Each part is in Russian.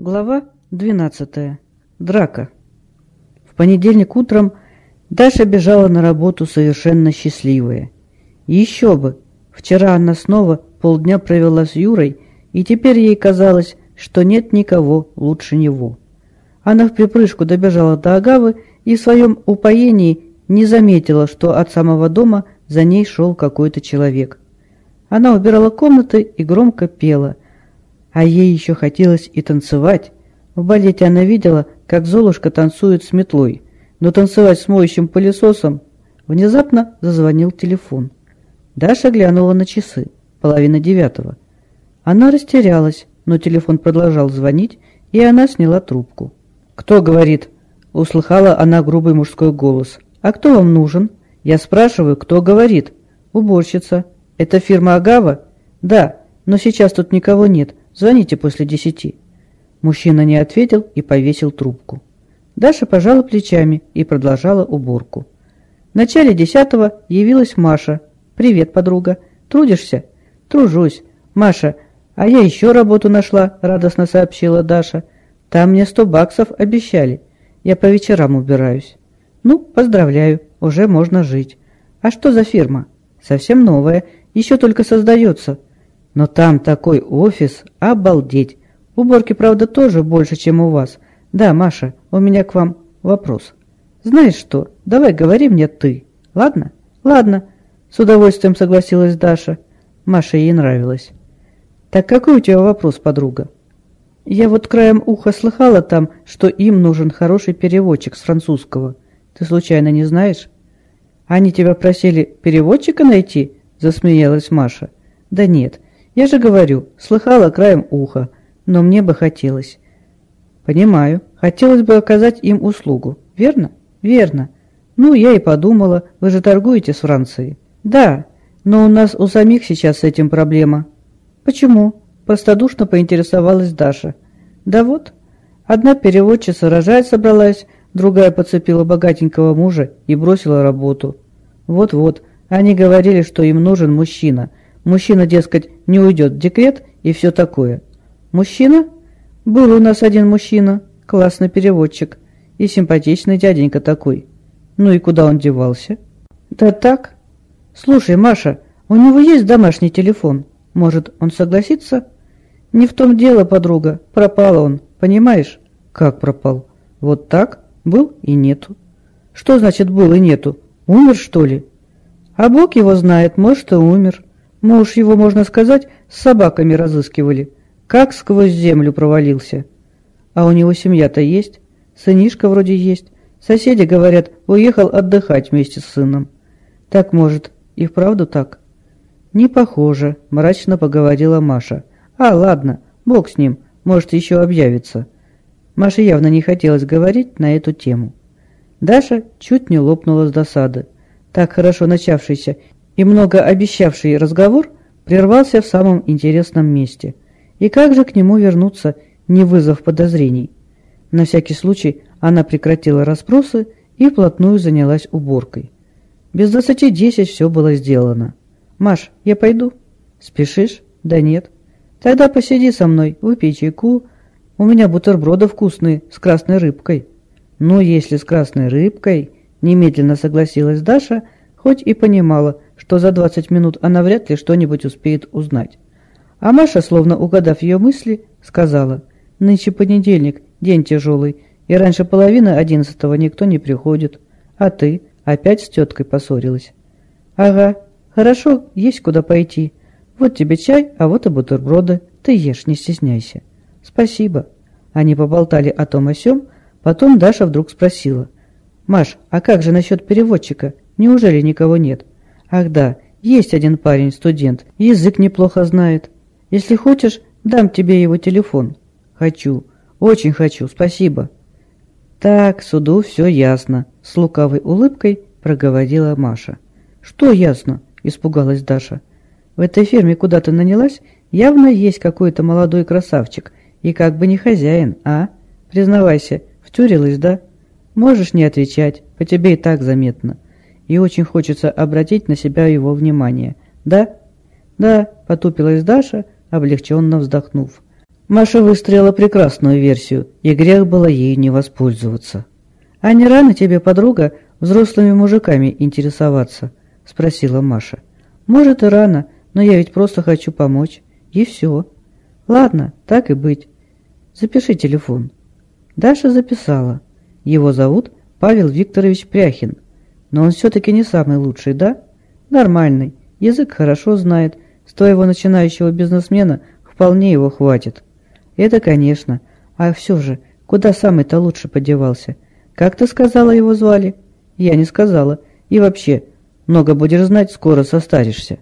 Глава 12. Драка. В понедельник утром Даша бежала на работу совершенно счастливая. Еще бы! Вчера она снова полдня провела с Юрой, и теперь ей казалось, что нет никого лучше него. Она в припрыжку добежала до Агавы и в своем упоении не заметила, что от самого дома за ней шел какой-то человек. Она убирала комнаты и громко пела – а ей еще хотелось и танцевать. В балете она видела, как Золушка танцует с метлой, но танцевать с моющим пылесосом... Внезапно зазвонил телефон. Даша глянула на часы, половина девятого. Она растерялась, но телефон продолжал звонить, и она сняла трубку. «Кто говорит?» — услыхала она грубый мужской голос. «А кто вам нужен?» «Я спрашиваю, кто говорит?» «Уборщица». «Это фирма Агава?» «Да, но сейчас тут никого нет. Звоните после десяти». Мужчина не ответил и повесил трубку. Даша пожала плечами и продолжала уборку. В начале десятого явилась Маша. «Привет, подруга. Трудишься?» «Тружусь. Маша, а я еще работу нашла», — радостно сообщила Даша. «Там мне сто баксов обещали. Я по вечерам убираюсь». «Ну, поздравляю, уже можно жить». «А что за фирма?» «Совсем новая, еще только создается. Но там такой офис, обалдеть. Уборки, правда, тоже больше, чем у вас. Да, Маша, у меня к вам вопрос. Знаешь что, давай говори мне ты, ладно? Ладно, с удовольствием согласилась Даша. Маша ей нравилась. Так какой у тебя вопрос, подруга? Я вот краем уха слыхала там, что им нужен хороший переводчик с французского. Ты случайно не знаешь? Они тебя просили переводчика найти? Засмеялась Маша. Да нет, я же говорю, слыхала краем уха, но мне бы хотелось. Понимаю, хотелось бы оказать им услугу, верно? Верно. Ну, я и подумала, вы же торгуете с Францией. Да, но у нас у самих сейчас с этим проблема. Почему? Простодушно поинтересовалась Даша. Да вот, одна переводчица рожать собралась, другая подцепила богатенького мужа и бросила работу. Вот-вот, они говорили, что им нужен мужчина, Мужчина, дескать, не уйдет декрет и все такое. Мужчина? Был у нас один мужчина, классный переводчик и симпатичный дяденька такой. Ну и куда он девался? Да так. Слушай, Маша, у него есть домашний телефон. Может, он согласится? Не в том дело, подруга. Пропал он, понимаешь? Как пропал? Вот так? Был и нету. Что значит был и нету? Умер, что ли? А Бог его знает, может, и умер. Муж его, можно сказать, с собаками разыскивали. Как сквозь землю провалился. А у него семья-то есть, сынишка вроде есть. Соседи говорят, уехал отдыхать вместе с сыном. Так, может, и вправду так? Не похоже, мрачно поговорила Маша. А, ладно, бог с ним, может, еще объявится. Маше явно не хотелось говорить на эту тему. Даша чуть не лопнула с досады. Так хорошо начавшийся и многообещавший разговор прервался в самом интересном месте. И как же к нему вернуться, не вызвав подозрений? На всякий случай она прекратила расспросы и вплотную занялась уборкой. Без двадцати десять все было сделано. «Маш, я пойду?» «Спешишь?» «Да нет». «Тогда посиди со мной, выпей чайку. У меня бутерброды вкусные, с красной рыбкой». «Ну, если с красной рыбкой...» Немедленно согласилась Даша, хоть и понимала, что за 20 минут она вряд ли что-нибудь успеет узнать. А Маша, словно угадав ее мысли, сказала, «Нынче понедельник, день тяжелый, и раньше половины одиннадцатого никто не приходит. А ты опять с теткой поссорилась?» «Ага, хорошо, есть куда пойти. Вот тебе чай, а вот и бутерброды. Ты ешь, не стесняйся». «Спасибо». Они поболтали о том о сём, потом Даша вдруг спросила, «Маш, а как же насчет переводчика? Неужели никого нет?» Ах да, есть один парень, студент, язык неплохо знает. Если хочешь, дам тебе его телефон. Хочу, очень хочу, спасибо. Так, суду все ясно, с лукавой улыбкой проговорила Маша. Что ясно? Испугалась Даша. В этой фирме куда то нанялась, явно есть какой-то молодой красавчик, и как бы не хозяин, а? Признавайся, втюрилась, да? Можешь не отвечать, по тебе и так заметно и очень хочется обратить на себя его внимание. Да? Да, потупилась Даша, облегченно вздохнув. Маша выстроила прекрасную версию, и грех было ей не воспользоваться. «А не рано тебе, подруга, взрослыми мужиками интересоваться?» – спросила Маша. «Может и рано, но я ведь просто хочу помочь. И все. Ладно, так и быть. Запиши телефон». Даша записала. Его зовут Павел Викторович Пряхин. Но он все-таки не самый лучший, да? Нормальный. Язык хорошо знает. С твоего начинающего бизнесмена вполне его хватит. Это, конечно. А все же, куда самый-то лучше подевался? Как ты сказала, его звали? Я не сказала. И вообще, много будешь знать, скоро состаришься.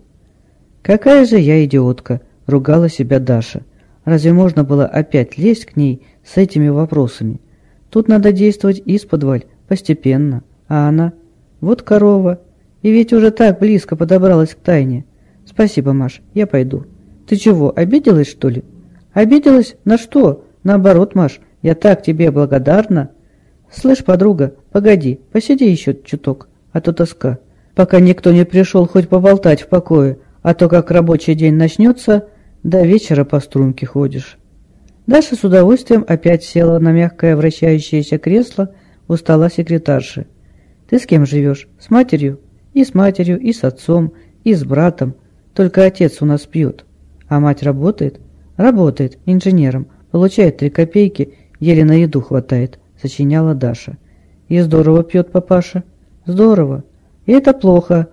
Какая же я идиотка, ругала себя Даша. Разве можно было опять лезть к ней с этими вопросами? Тут надо действовать исподволь, постепенно. А она... Вот корова. И ведь уже так близко подобралась к тайне. Спасибо, Маш, я пойду. Ты чего, обиделась, что ли? Обиделась? На что? Наоборот, Маш, я так тебе благодарна. Слышь, подруга, погоди, посиди еще чуток, а то тоска. Пока никто не пришел хоть поболтать в покое, а то как рабочий день начнется, до вечера по струнке ходишь. Даша с удовольствием опять села на мягкое вращающееся кресло у стола секретарши. «Ты с кем живешь? С матерью?» «И с матерью, и с отцом, и с братом. Только отец у нас пьет. А мать работает?» «Работает инженером, получает три копейки, еле на еду хватает», — сочиняла Даша. «И здорово пьет папаша». «Здорово. И это плохо.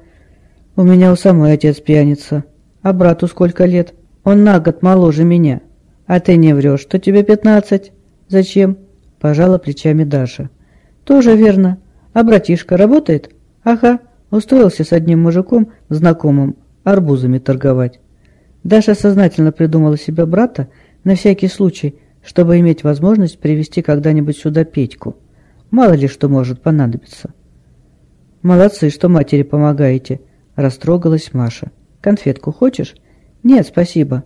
У меня у самой отец пьяница. А брату сколько лет? Он на год моложе меня. А ты не врешь, что тебе пятнадцать?» «Зачем?» – пожала плечами Даша. «Тоже верно. А братишка работает?» «Ага, устроился с одним мужиком, знакомым, арбузами торговать. Даша сознательно придумала себе брата на всякий случай, чтобы иметь возможность привести когда-нибудь сюда Петьку. Мало ли что может понадобиться. «Молодцы, что матери помогаете», – растрогалась Маша. «Конфетку хочешь?» «Нет, спасибо».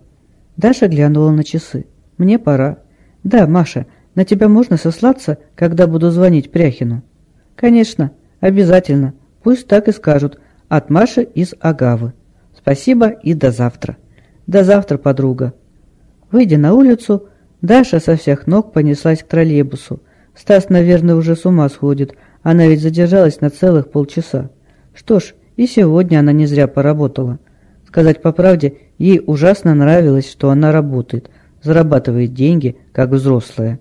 Даша глянула на часы. «Мне пора». «Да, Маша, на тебя можно сослаться, когда буду звонить Пряхину?» «Конечно, обязательно. Пусть так и скажут. От Маши из Агавы. Спасибо и до завтра». До завтра, подруга. Выйдя на улицу, Даша со всех ног понеслась к троллейбусу. Стас, наверное, уже с ума сходит. Она ведь задержалась на целых полчаса. Что ж, и сегодня она не зря поработала. Сказать по правде, ей ужасно нравилось, что она работает, зарабатывает деньги, как взрослая.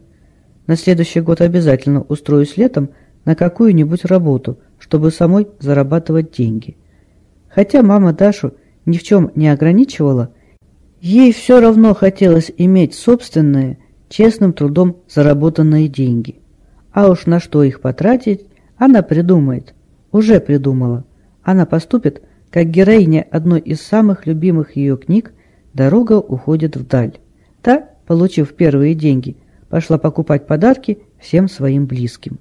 На следующий год обязательно устроюсь летом на какую-нибудь работу, чтобы самой зарабатывать деньги. Хотя мама Дашу ни в чем не ограничивала, Ей все равно хотелось иметь собственные, честным трудом заработанные деньги. А уж на что их потратить, она придумает. Уже придумала. Она поступит, как героиня одной из самых любимых ее книг «Дорога уходит вдаль». Та, получив первые деньги, пошла покупать подарки всем своим близким.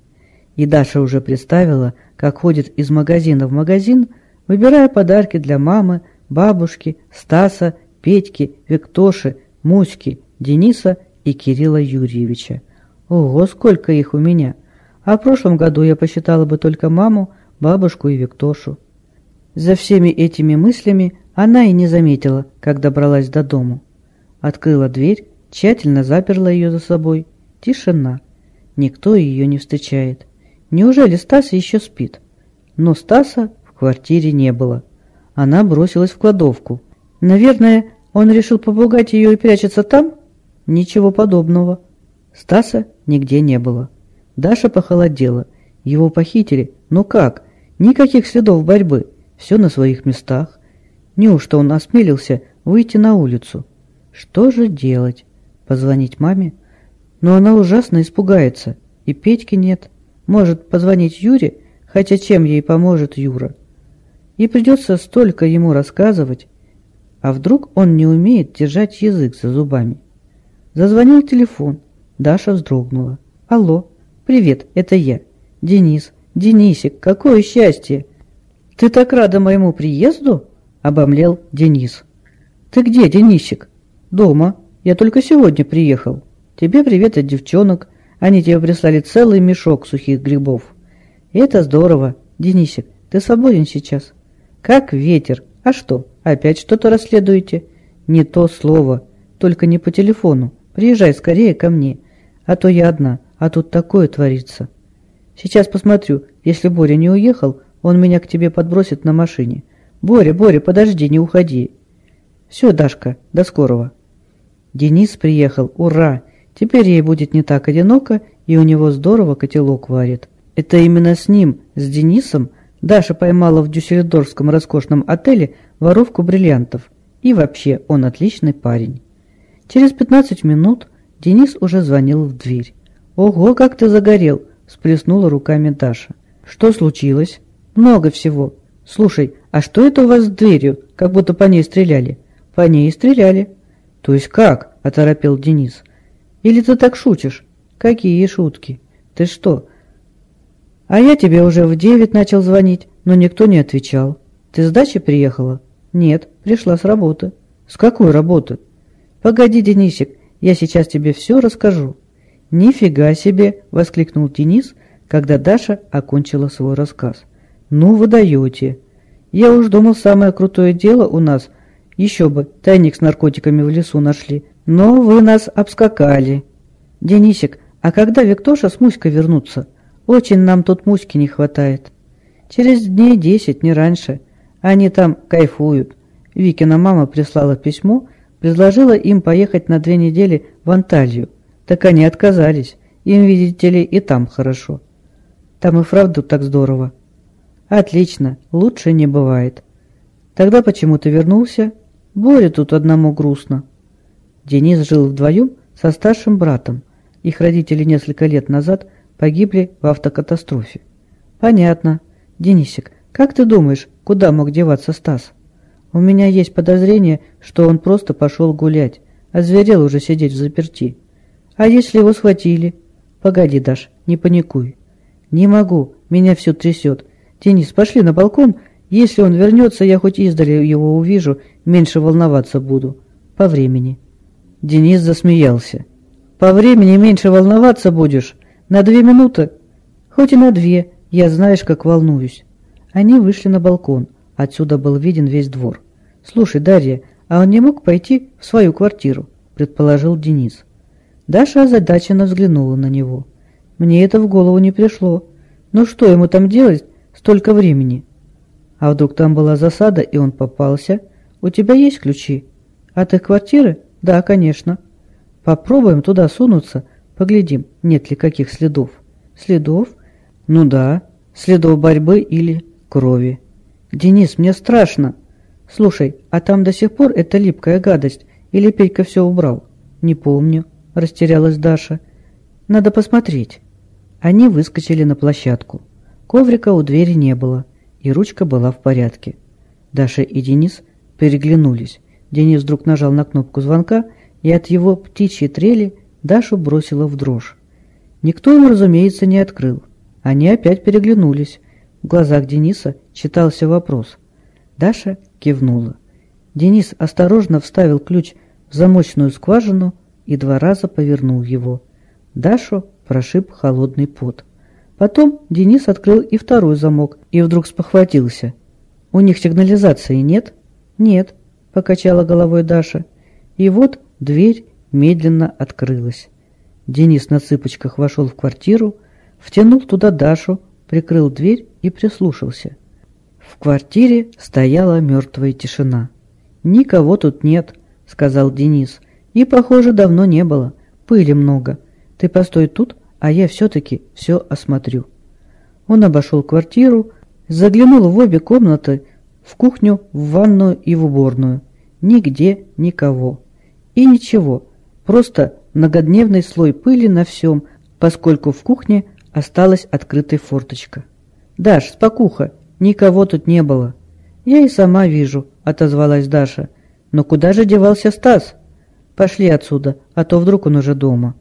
И Даша уже представила, как ходит из магазина в магазин, выбирая подарки для мамы, бабушки, Стаса Петьки, Виктоши, Муськи, Дениса и Кирилла Юрьевича. Ого, сколько их у меня! А в прошлом году я посчитала бы только маму, бабушку и Виктошу. За всеми этими мыслями она и не заметила, как добралась до дому. Открыла дверь, тщательно заперла ее за собой. Тишина. Никто ее не встречает. Неужели Стас еще спит? Но Стаса в квартире не было. Она бросилась в кладовку. Наверное, он решил попугать ее и прячется там? Ничего подобного. Стаса нигде не было. Даша похолодела. Его похитили. Ну как? Никаких следов борьбы. Все на своих местах. Неужто он осмелился выйти на улицу? Что же делать? Позвонить маме? Но она ужасно испугается. И Петьки нет. Может позвонить Юре? Хотя чем ей поможет Юра? И придется столько ему рассказывать. А вдруг он не умеет держать язык за зубами? Зазвонил телефон. Даша вздрогнула. «Алло, привет, это я. Денис. Денисик, какое счастье!» «Ты так рада моему приезду?» — обомлел Денис. «Ты где, Денисик?» «Дома. Я только сегодня приехал. Тебе привет от девчонок. Они тебе прислали целый мешок сухих грибов». «Это здорово. Денисик, ты свободен сейчас?» «Как ветер. А что, опять что-то расследуете? Не то слово, только не по телефону, Приезжай скорее ко мне, а то я одна, а тут такое творится. Сейчас посмотрю, если Боря не уехал, он меня к тебе подбросит на машине. Боря, Боря, подожди, не уходи. Все, Дашка, до скорого. Денис приехал, ура! Теперь ей будет не так одиноко, и у него здорово котелок варит. Это именно с ним, с Денисом, Даша поймала в дюссельдорфском роскошном отеле воровку бриллиантов. И вообще, он отличный парень. Через 15 минут Денис уже звонил в дверь. «Ого, как ты загорел!» – сплеснула руками Даша. «Что случилось?» «Много всего. Слушай, а что это у вас с дверью? Как будто по ней стреляли». «По ней стреляли». «То есть как?» – оторопел Денис. «Или ты так шутишь?» «Какие шутки? Ты что?» «А я тебе уже в девять начал звонить, но никто не отвечал. Ты с дачи приехала?» «Нет, пришла с работы». «С какой работы?» «Погоди, Денисик, я сейчас тебе все расскажу». «Нифига себе!» – воскликнул Денис, когда Даша окончила свой рассказ. «Ну вы даете! Я уж думал, самое крутое дело у нас. Еще бы, тайник с наркотиками в лесу нашли. Но вы нас обскакали. Денисик, а когда Виктоша с Муськой вернутся? Очень нам тут Муськи не хватает. Через дней десять, не раньше. Они там кайфуют. Викина мама прислала письмо, предложила им поехать на две недели в Анталию. Так они отказались. Им, видите ли, и там хорошо. Там и вправду так здорово. Отлично, лучше не бывает. Тогда почему ты вернулся? Боре тут одному грустно. Денис жил вдвоем со старшим братом. Их родители несколько лет назад погибли в автокатастрофе. Понятно. Денисик, как ты думаешь, куда мог деваться Стас? У меня есть подозрение, что он просто пошел гулять, а зверел уже сидеть в заперти. А если его схватили? Погоди, Даш, не паникуй. Не могу, меня все трясет. Денис, пошли на балкон. Если он вернется, я хоть издали его увижу, меньше волноваться буду. По времени. Денис засмеялся. По времени меньше волноваться будешь? На две минуты? Хоть и на две. Я знаешь, как волнуюсь. Они вышли на балкон. Отсюда был виден весь двор. «Слушай, Дарья, а он не мог пойти в свою квартиру?» – предположил Денис. Даша озадаченно взглянула на него. «Мне это в голову не пришло. Ну что ему там делать столько времени?» «А вдруг там была засада, и он попался? У тебя есть ключи? От их квартиры? Да, конечно. Попробуем туда сунуться, поглядим, нет ли каких следов». «Следов? Ну да, следов борьбы или крови». «Денис, мне страшно!» «Слушай, а там до сих пор эта липкая гадость? Или Петька все убрал?» «Не помню», – растерялась Даша. «Надо посмотреть». Они выскочили на площадку. Коврика у двери не было, и ручка была в порядке. Даша и Денис переглянулись. Денис вдруг нажал на кнопку звонка, и от его птичьей трели Дашу бросила в дрожь. Никто ему, разумеется, не открыл. Они опять переглянулись. В глазах Дениса читался вопрос. Даша кивнула. Денис осторожно вставил ключ в замочную скважину и два раза повернул его. Дашу прошиб холодный пот. Потом Денис открыл и второй замок и вдруг спохватился. «У них сигнализации нет?» «Нет», — покачала головой Даша. И вот дверь медленно открылась. Денис на цыпочках вошел в квартиру, втянул туда Дашу, прикрыл дверь и прислушался. В квартире стояла мертвая тишина. «Никого тут нет», — сказал Денис. «И, похоже, давно не было. Пыли много. Ты постой тут, а я все-таки все осмотрю». Он обошел квартиру, заглянул в обе комнаты, в кухню, в ванную и в уборную. Нигде никого. И ничего, просто многодневный слой пыли на всем, поскольку в кухне осталась открытая форточка. «Даш, спокуха, никого тут не было». «Я и сама вижу», — отозвалась Даша. «Но куда же девался Стас?» «Пошли отсюда, а то вдруг он уже дома».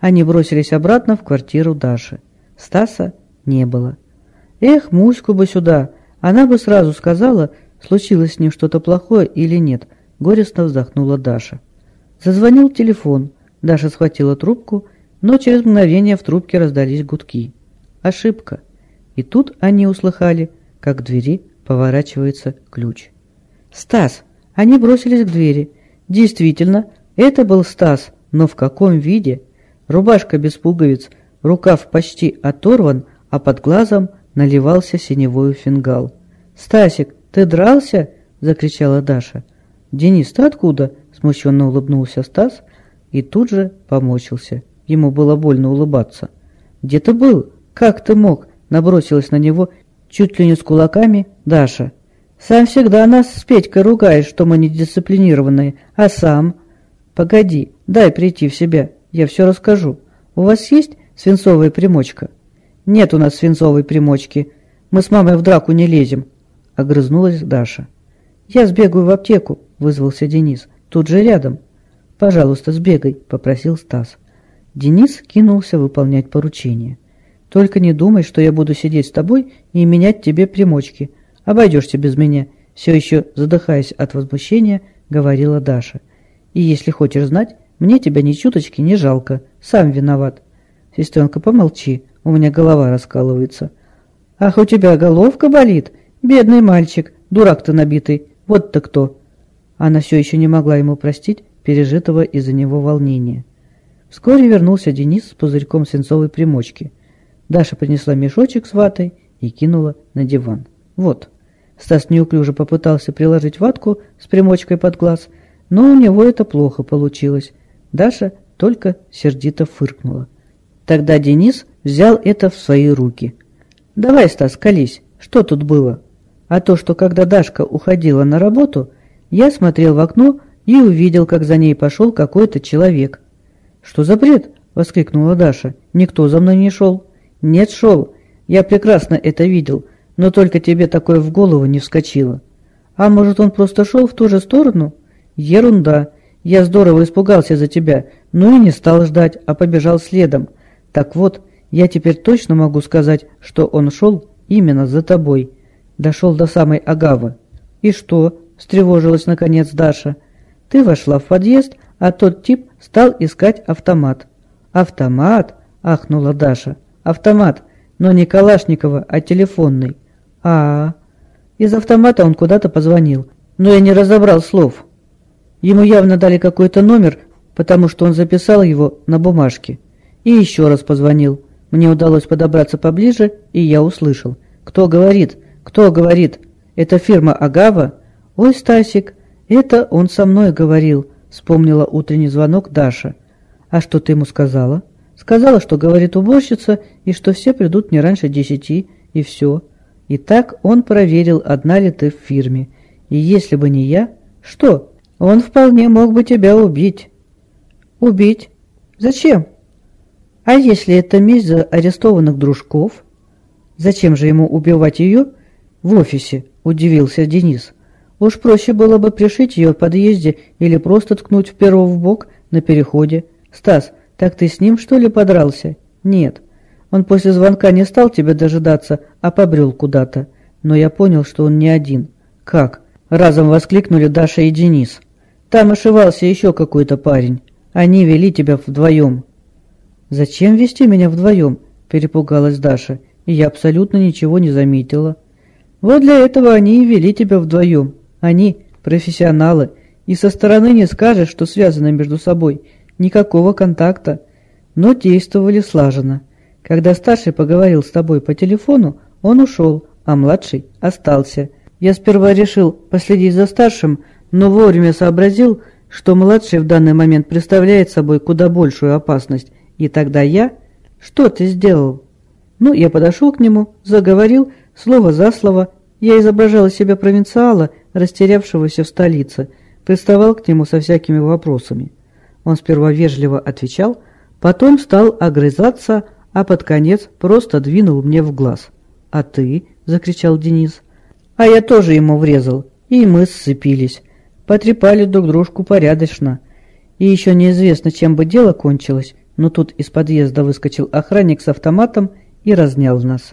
Они бросились обратно в квартиру Даши. Стаса не было. «Эх, Муську бы сюда! Она бы сразу сказала, случилось с ним что-то плохое или нет», — горестно вздохнула Даша. Зазвонил телефон. Даша схватила трубку, но через мгновение в трубке раздались гудки. Ошибка. И тут они услыхали, как к двери поворачивается ключ. «Стас!» Они бросились к двери. Действительно, это был Стас Но в каком виде? Рубашка без пуговиц, рукав почти оторван, а под глазом наливался синевой фингал. «Стасик, ты дрался?» – закричала Даша. «Денис, ты откуда?» – смущенно улыбнулся Стас и тут же помочился. Ему было больно улыбаться. «Где ты был? Как ты мог?» – набросилась на него чуть ли не с кулаками Даша. «Сам всегда нас с Петькой ругаешь, что мы недисциплинированные, а сам...» «Погоди, дай прийти в себя, я все расскажу. У вас есть свинцовая примочка?» «Нет у нас свинцовой примочки. Мы с мамой в драку не лезем», — огрызнулась Даша. «Я сбегаю в аптеку», — вызвался Денис. «Тут же рядом». «Пожалуйста, сбегай», — попросил Стас. Денис кинулся выполнять поручение. «Только не думай, что я буду сидеть с тобой и менять тебе примочки. Обойдешься без меня», — все еще задыхаясь от возмущения, говорила Даша. «И если хочешь знать, мне тебя ни чуточки не жалко. Сам виноват». «Сестренка, помолчи, у меня голова раскалывается». «Ах, у тебя головка болит? Бедный мальчик, дурак ты набитый. Вот ты кто!» Она все еще не могла ему простить пережитого из-за него волнения. Вскоре вернулся Денис с пузырьком свинцовой примочки. Даша принесла мешочек с ватой и кинула на диван. «Вот». Стас неуклюже попытался приложить ватку с примочкой под глаз, но у него это плохо получилось. Даша только сердито фыркнула. Тогда Денис взял это в свои руки. «Давай, Стас, колись, что тут было?» А то, что когда Дашка уходила на работу, я смотрел в окно и увидел, как за ней пошел какой-то человек. «Что за бред?» — воскликнула Даша. «Никто за мной не шел». «Нет, шел. Я прекрасно это видел, но только тебе такое в голову не вскочило». «А может, он просто шел в ту же сторону?» «Ерунда. Я здорово испугался за тебя, ну и не стал ждать, а побежал следом. Так вот, я теперь точно могу сказать, что он шел именно за тобой» дошел до самой Агавы. «И что?» – встревожилась наконец Даша. «Ты вошла в подъезд, а тот тип стал искать автомат». «Автомат?» – ахнула Даша. «Автомат, но не Калашникова, а телефонный». А, -а, Из автомата он куда-то позвонил, но я не разобрал слов. Ему явно дали какой-то номер, потому что он записал его на бумажке. И еще раз позвонил. Мне удалось подобраться поближе, и я услышал. «Кто говорит?» «Кто говорит? Это фирма Агава?» «Ой, Стасик, это он со мной говорил», — вспомнила утренний звонок Даша. «А что ты ему сказала?» «Сказала, что говорит уборщица, и что все придут не раньше десяти, и все». И так он проверил, одна ли ты в фирме. И если бы не я... Что? Он вполне мог бы тебя убить. Убить? Зачем? А если это месть за арестованных дружков? Зачем же ему убивать ее, «В офисе», – удивился Денис. «Уж проще было бы пришить ее в подъезде или просто ткнуть в перо в бок на переходе. Стас, так ты с ним, что ли, подрался?» «Нет. Он после звонка не стал тебя дожидаться, а побрел куда-то. Но я понял, что он не один». «Как?» – разом воскликнули Даша и Денис. «Там ошивался еще какой-то парень. Они вели тебя вдвоем». «Зачем вести меня вдвоем?» – перепугалась Даша. И я абсолютно ничего не заметила. Вот для этого они и вели тебя вдвоем. Они профессионалы, и со стороны не скажешь, что связаны между собой. Никакого контакта. Но действовали слаженно. Когда старший поговорил с тобой по телефону, он ушел, а младший остался. Я сперва решил последить за старшим, но вовремя сообразил, что младший в данный момент представляет собой куда большую опасность. И тогда я... Что ты сделал? Ну, я подошел к нему, заговорил, Слово за слово я изображал из себя провинциала, растерявшегося в столице, приставал к нему со всякими вопросами. Он сперва вежливо отвечал, потом стал огрызаться, а под конец просто двинул мне в глаз. «А ты?» – закричал Денис. А я тоже ему врезал, и мы сцепились. Потрепали друг дружку порядочно. И еще неизвестно, чем бы дело кончилось, но тут из подъезда выскочил охранник с автоматом и разнял нас.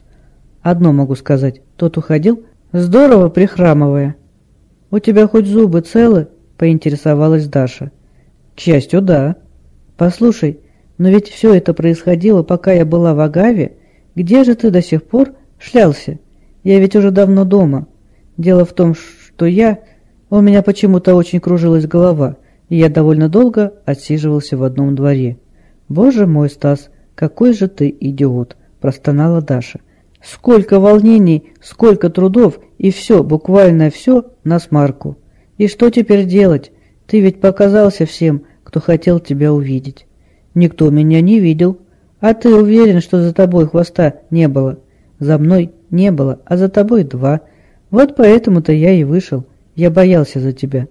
Одно могу сказать, тот уходил, здорово прихрамывая. «У тебя хоть зубы целы?» – поинтересовалась Даша. «К счастью, да. Послушай, но ведь все это происходило, пока я была в Агаве. Где же ты до сих пор шлялся? Я ведь уже давно дома. Дело в том, что я... У меня почему-то очень кружилась голова. и я довольно долго отсиживался в одном дворе. «Боже мой, Стас, какой же ты идиот!» – простонала Даша. «Сколько волнений, сколько трудов, и все, буквально все, на смарку. И что теперь делать? Ты ведь показался всем, кто хотел тебя увидеть. Никто меня не видел. А ты уверен, что за тобой хвоста не было? За мной не было, а за тобой два. Вот поэтому-то я и вышел. Я боялся за тебя».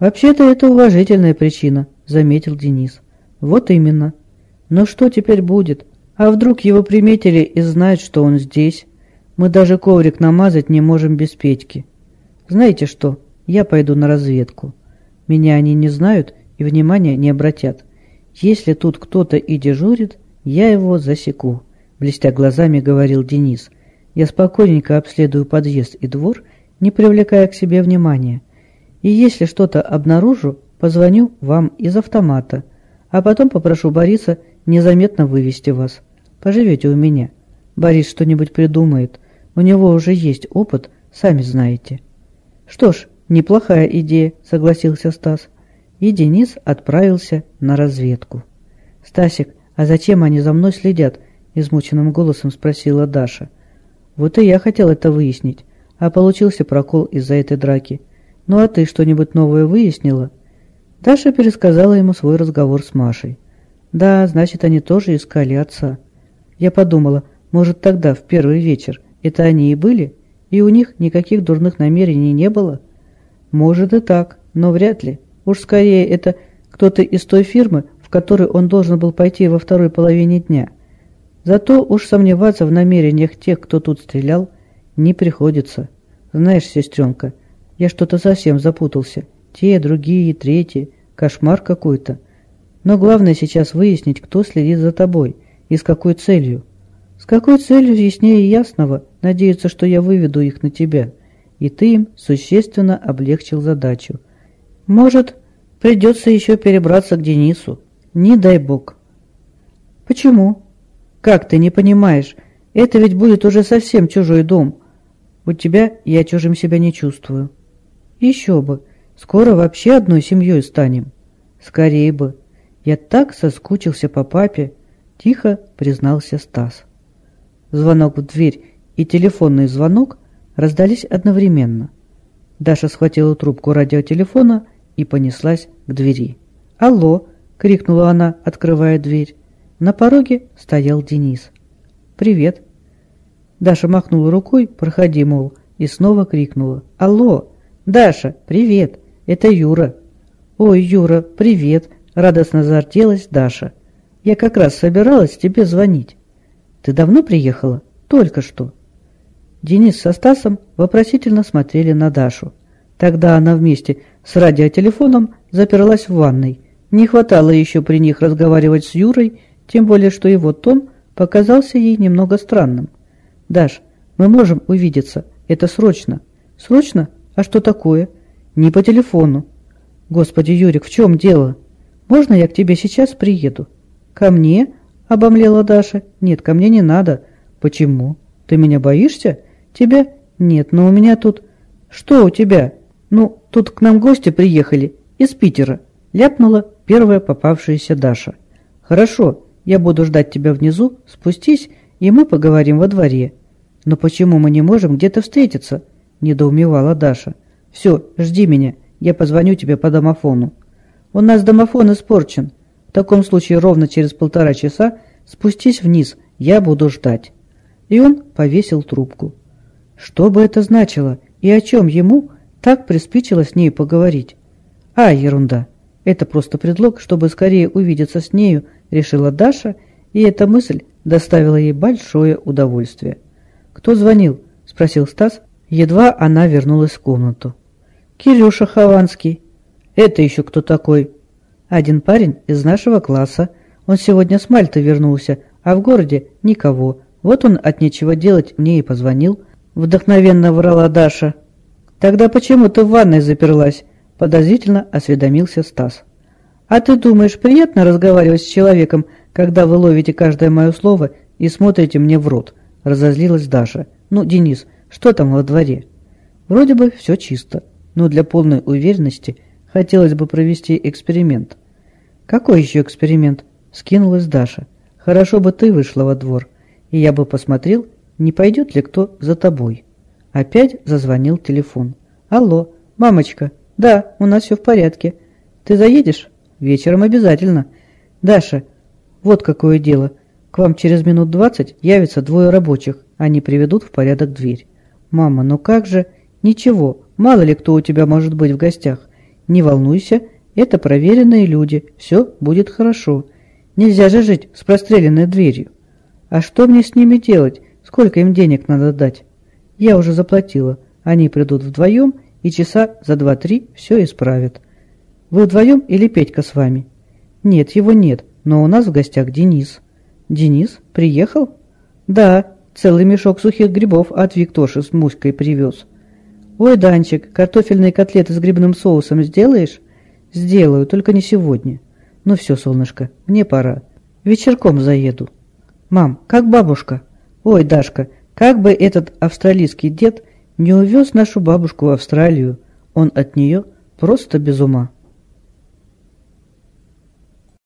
«Вообще-то это уважительная причина», — заметил Денис. «Вот именно. Но что теперь будет? А вдруг его приметили и знают, что он здесь? Мы даже коврик намазать не можем без Петьки. Знаете что, я пойду на разведку. Меня они не знают и внимания не обратят. Если тут кто-то и дежурит, я его засеку», — блестя глазами говорил Денис. «Я спокойненько обследую подъезд и двор, не привлекая к себе внимания». И если что-то обнаружу, позвоню вам из автомата, а потом попрошу Бориса незаметно вывести вас. Поживете у меня. Борис что-нибудь придумает. У него уже есть опыт, сами знаете. Что ж, неплохая идея, согласился Стас. И Денис отправился на разведку. Стасик, а зачем они за мной следят? Измученным голосом спросила Даша. Вот и я хотел это выяснить, а получился прокол из-за этой драки. «Ну а ты что-нибудь новое выяснила?» Даша пересказала ему свой разговор с Машей. «Да, значит, они тоже искали отца». Я подумала, может, тогда, в первый вечер, это они и были, и у них никаких дурных намерений не было? Может и так, но вряд ли. Уж скорее это кто-то из той фирмы, в которую он должен был пойти во второй половине дня. Зато уж сомневаться в намерениях тех, кто тут стрелял, не приходится. Знаешь, сестренка, я что-то совсем запутался. Те, другие, третьи. Кошмар какой-то. Но главное сейчас выяснить, кто следит за тобой и с какой целью. С какой целью яснее ясного надеются, что я выведу их на тебя, и ты им существенно облегчил задачу. Может, придется еще перебраться к Денису. Не дай бог. Почему? Как ты не понимаешь? Это ведь будет уже совсем чужой дом. У тебя я чужим себя не чувствую. Еще бы. Скоро вообще одной семьей станем. Скорее бы. Я так соскучился по папе, тихо признался Стас. Звонок в дверь и телефонный звонок раздались одновременно. Даша схватила трубку радиотелефона и понеслась к двери. «Алло!» — крикнула она, открывая дверь. На пороге стоял Денис. «Привет!» Даша махнула рукой, проходи, мол, и снова крикнула. «Алло!» «Даша, привет! Это Юра!» «Ой, Юра, привет!» — радостно зарделась Даша. «Я как раз собиралась тебе звонить. Ты давно приехала?» «Только что». Денис со Стасом вопросительно смотрели на Дашу. Тогда она вместе с радиотелефоном заперлась в ванной. Не хватало еще при них разговаривать с Юрой, тем более, что его тон показался ей немного странным. «Даш, мы можем увидеться. Это срочно». «Срочно? «А что такое?» «Не по телефону». «Господи, Юрик, в чем дело? Можно я к тебе сейчас приеду?» «Ко мне?» — обомлела Даша. «Нет, ко мне не надо». «Почему? Ты меня боишься?» «Тебя?» «Нет, но у меня тут...» «Что у тебя?» «Ну, тут к нам гости приехали. Из Питера». Ляпнула первая попавшаяся Даша. «Хорошо, я буду ждать тебя внизу. Спустись, и мы поговорим во дворе». «Но почему мы не можем где-то встретиться?» – недоумевала Даша. «Все, жди меня, я позвоню тебе по домофону». «У нас домофон испорчен. В таком случае ровно через полтора часа спустись вниз, я буду ждать». И он повесил трубку. Что бы это значило и о чем ему так приспичило с ней поговорить? А, ерунда. Это просто предлог, чтобы скорее увидеться с нею, решила Даша, и эта мысль доставила ей большое удовольствие. «Кто звонил?» – спросил Стас, Едва она вернулась в комнату. «Кирюша Хованский». «Это еще кто такой?» «Один парень из нашего класса. Он сегодня с Мальты вернулся, а в городе никого. Вот он от нечего делать мне и позвонил». Вдохновенно врала Даша. «Тогда почему ты в ванной заперлась?» Подозрительно осведомился Стас. «А ты думаешь, приятно разговаривать с человеком, когда вы ловите каждое мое слово и смотрите мне в рот?» Разозлилась Даша. «Ну, Денис, что там во дворе? Вроде бы все чисто, но для полной уверенности Хотелось бы провести эксперимент. Какой еще эксперимент? Скинулась Даша. Хорошо бы ты вышла во двор, и я бы посмотрел, не пойдет ли кто за тобой. Опять зазвонил телефон. Алло, мамочка, да, у нас все в порядке. Ты заедешь? Вечером обязательно. Даша, вот какое дело. К вам через минут двадцать явятся двое рабочих. Они приведут в порядок дверь. Мама, ну как же? Ничего, мало ли кто у тебя может быть в гостях. Не волнуйся, это проверенные люди, все будет хорошо. Нельзя же жить с простреленной дверью. А что мне с ними делать? Сколько им денег надо дать? Я уже заплатила. Они придут вдвоем и часа за два-три все исправят. Вы вдвоем или Петька с вами? Нет, его нет, но у нас в гостях Денис. Денис? Приехал? Да, целый мешок сухих грибов от Виктоши с Муськой привез. Ой, Данчик, картофельные котлеты с грибным соусом сделаешь? Сделаю, только не сегодня. Ну все, солнышко, мне пора. Вечерком заеду. Мам, как бабушка? Ой, Дашка, как бы этот австралийский дед не увез нашу бабушку в Австралию. Он от нее просто без ума.